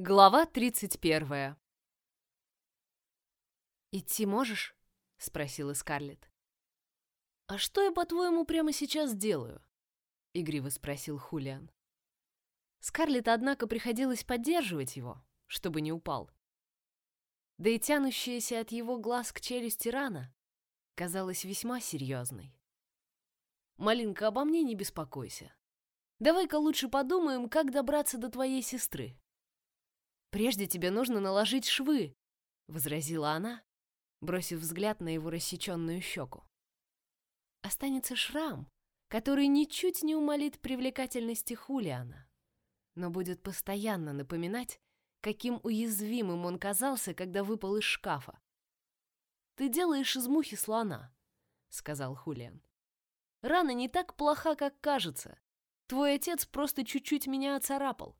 Глава 31. «Идти можешь?» — спросила Скарлетт. «А что я, по-твоему, прямо сейчас делаю?» — игриво спросил Хулиан. Скарлетт, однако, приходилось поддерживать его, чтобы не упал. Да и тянущаяся от его глаз к челюсти рана казалась весьма серьезной. «Малинка, обо мне не беспокойся. Давай-ка лучше подумаем, как добраться до твоей сестры. «Прежде тебе нужно наложить швы», — возразила она, бросив взгляд на его рассеченную щеку. Останется шрам, который ничуть не умолит привлекательности Хулиана, но будет постоянно напоминать, каким уязвимым он казался, когда выпал из шкафа. «Ты делаешь из мухи слона», — сказал Хулиан. «Рана не так плоха, как кажется. Твой отец просто чуть-чуть меня оцарапал.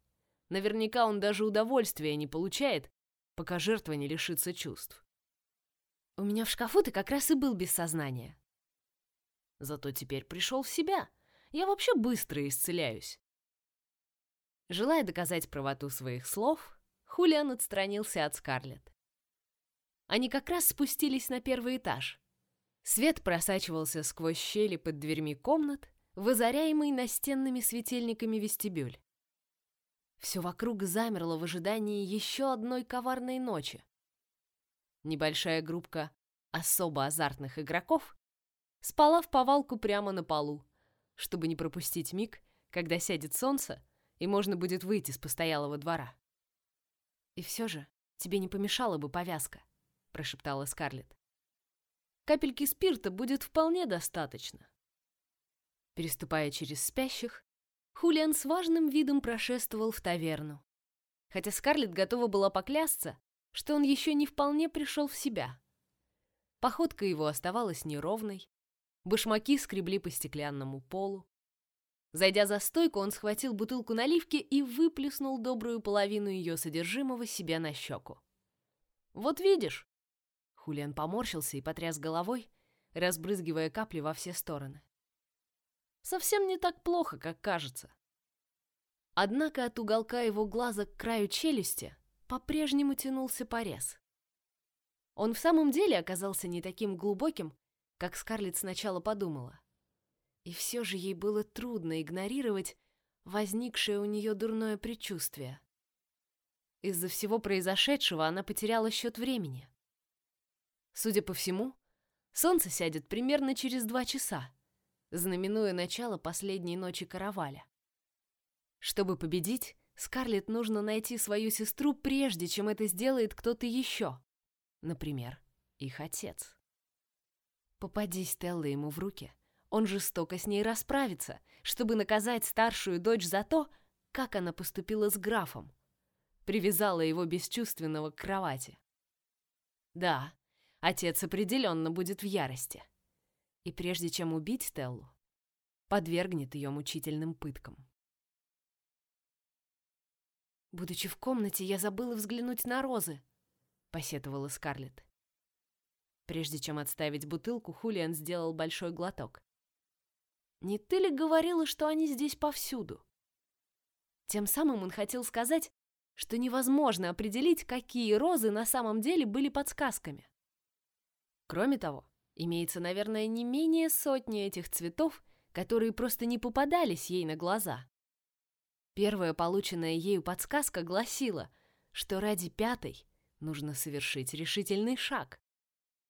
Наверняка он даже удовольствия не получает, пока жертва не лишится чувств. У меня в шкафу ты как раз и был без сознания. Зато теперь пришел в себя. Я вообще быстро исцеляюсь. Желая доказать правоту своих слов, Хулиан отстранился от Скарлетт. Они как раз спустились на первый этаж. Свет просачивался сквозь щели под дверьми комнат, возоряемый настенными светильниками вестибюль. Все вокруг замерло в ожидании еще одной коварной ночи. Небольшая группка особо азартных игроков спала в повалку прямо на полу, чтобы не пропустить миг, когда сядет солнце и можно будет выйти с постоялого двора. «И все же тебе не помешала бы повязка», — прошептала Скарлетт. «Капельки спирта будет вполне достаточно». Переступая через спящих, Хулиан с важным видом прошествовал в таверну. Хотя Скарлетт готова была поклясться, что он еще не вполне пришел в себя. Походка его оставалась неровной, башмаки скребли по стеклянному полу. Зайдя за стойку, он схватил бутылку наливки и выплеснул добрую половину ее содержимого себе на щеку. «Вот видишь!» Хулиан поморщился и потряс головой, разбрызгивая капли во все стороны совсем не так плохо, как кажется. Однако от уголка его глаза к краю челюсти по-прежнему тянулся порез. Он в самом деле оказался не таким глубоким, как Скарлетт сначала подумала. И все же ей было трудно игнорировать возникшее у нее дурное предчувствие. Из-за всего произошедшего она потеряла счет времени. Судя по всему, солнце сядет примерно через два часа, знаменуя начало последней ночи караваля. Чтобы победить, Скарлетт нужно найти свою сестру, прежде чем это сделает кто-то еще. Например, их отец. Попади Стелла ему в руки, он жестоко с ней расправится, чтобы наказать старшую дочь за то, как она поступила с графом. Привязала его бесчувственного к кровати. Да, отец определенно будет в ярости и прежде чем убить Стеллу, подвергнет ее мучительным пыткам. «Будучи в комнате, я забыла взглянуть на розы», — посетовала Скарлетт. Прежде чем отставить бутылку, Хулиан сделал большой глоток. «Не ты ли говорила, что они здесь повсюду?» Тем самым он хотел сказать, что невозможно определить, какие розы на самом деле были подсказками. Кроме того, Имеется, наверное, не менее сотни этих цветов, которые просто не попадались ей на глаза. Первая полученная ею подсказка гласила, что ради пятой нужно совершить решительный шаг.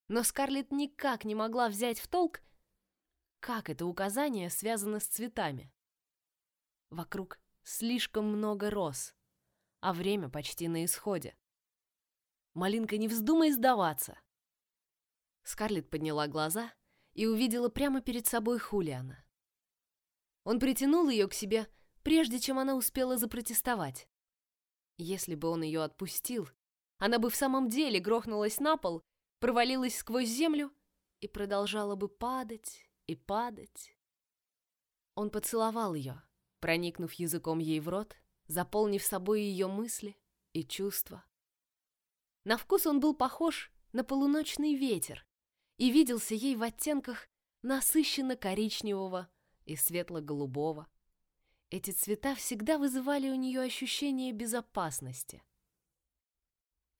Но Скарлетт никак не могла взять в толк, как это указание связано с цветами. Вокруг слишком много роз, а время почти на исходе. Малинка, не вздумай сдаваться. Скарлетт подняла глаза и увидела прямо перед собой Хулиана. Он притянул ее к себе, прежде чем она успела запротестовать. Если бы он ее отпустил, она бы в самом деле грохнулась на пол, провалилась сквозь землю и продолжала бы падать и падать. Он поцеловал ее, проникнув языком ей в рот, заполнив собой ее мысли и чувства. На вкус он был похож на полуночный ветер, и виделся ей в оттенках насыщенно-коричневого и светло-голубого. Эти цвета всегда вызывали у нее ощущение безопасности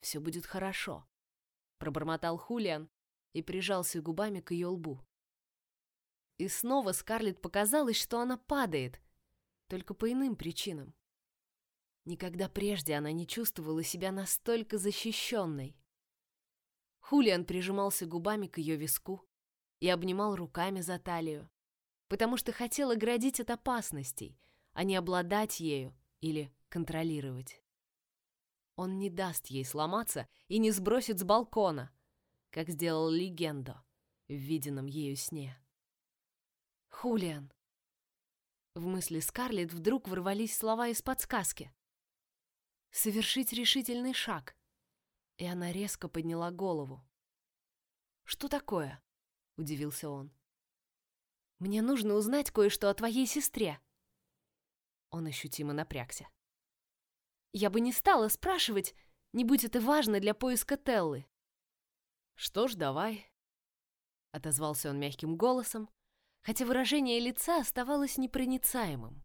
Все будет хорошо», — пробормотал Хулиан и прижался губами к ее лбу. И снова Скарлетт показалось, что она падает, только по иным причинам. Никогда прежде она не чувствовала себя настолько защищенной. Хулиан прижимался губами к ее виску и обнимал руками за талию, потому что хотел оградить от опасностей, а не обладать ею или контролировать. Он не даст ей сломаться и не сбросит с балкона, как сделал легенда в виденном ею сне. Хулиан. В мысли Скарлетт вдруг ворвались слова из подсказки. Совершить решительный шаг. И она резко подняла голову. Что такое? удивился он. Мне нужно узнать кое-что о твоей сестре. Он ощутимо напрягся. Я бы не стала спрашивать, не будь это важно для поиска Теллы. Что ж, давай, отозвался он мягким голосом, хотя выражение лица оставалось непроницаемым.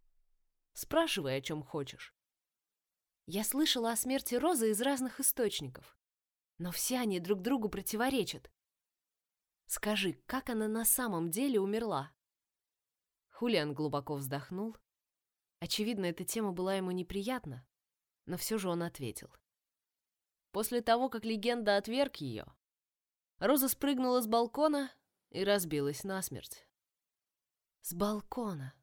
Спрашивай, о чем хочешь. Я слышала о смерти Розы из разных источников, но все они друг другу противоречат. Скажи, как она на самом деле умерла? Хулиан глубоко вздохнул. Очевидно, эта тема была ему неприятна, но все же он ответил. После того, как легенда отверг ее, Роза спрыгнула с балкона и разбилась насмерть. С балкона,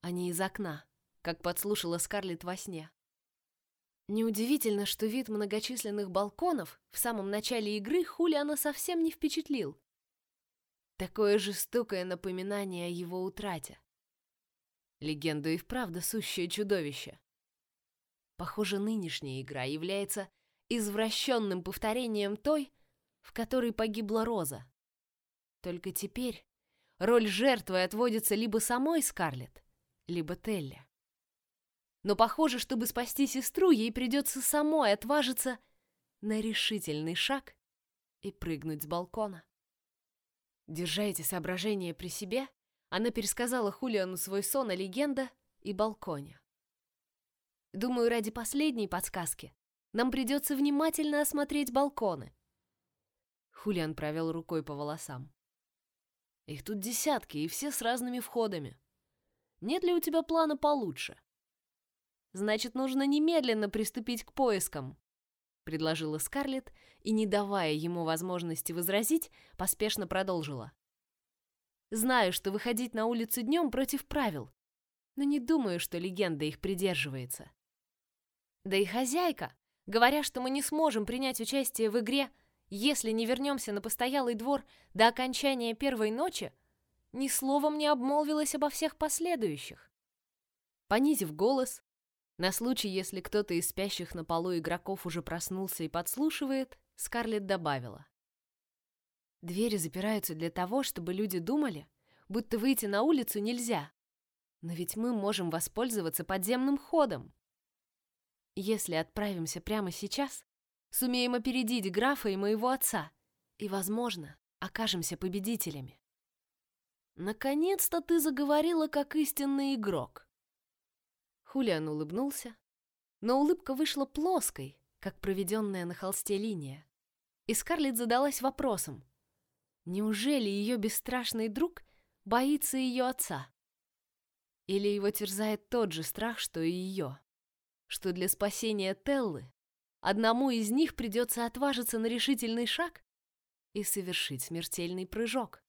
а не из окна, как подслушала Скарлетт во сне. Неудивительно, что вид многочисленных балконов в самом начале игры Хулиана совсем не впечатлил. Такое жестокое напоминание о его утрате. Легенда и вправду сущее чудовище. Похоже, нынешняя игра является извращенным повторением той, в которой погибла Роза. Только теперь роль жертвы отводится либо самой Скарлетт, либо Телли. Но похоже, чтобы спасти сестру, ей придется самой отважиться на решительный шаг и прыгнуть с балкона. Держа эти соображения при себе, она пересказала Хулиану свой сон о легенда и балконе. Думаю, ради последней подсказки нам придется внимательно осмотреть балконы. Хулиан провел рукой по волосам. Их тут десятки, и все с разными входами. Нет ли у тебя плана получше? Значит, нужно немедленно приступить к поискам предложила Скарлетт и, не давая ему возможности возразить, поспешно продолжила. Знаю, что выходить на улицу днем против правил, но не думаю, что легенда их придерживается. Да и хозяйка, говоря, что мы не сможем принять участие в игре, если не вернемся на постоялый двор до окончания первой ночи, ни словом не обмолвилась обо всех последующих. Понизив голос, на случай, если кто-то из спящих на полу игроков уже проснулся и подслушивает, Скарлетт добавила. Двери запираются для того, чтобы люди думали, будто выйти на улицу нельзя. Но ведь мы можем воспользоваться подземным ходом. Если отправимся прямо сейчас, сумеем опередить графа и моего отца, и, возможно, окажемся победителями. Наконец-то ты заговорила как истинный игрок. Хулиан улыбнулся, но улыбка вышла плоской, как проведенная на холсте линия. И Скарлетт задалась вопросом, неужели ее бесстрашный друг боится ее отца? Или его терзает тот же страх, что и ее? Что для спасения Теллы одному из них придется отважиться на решительный шаг и совершить смертельный прыжок?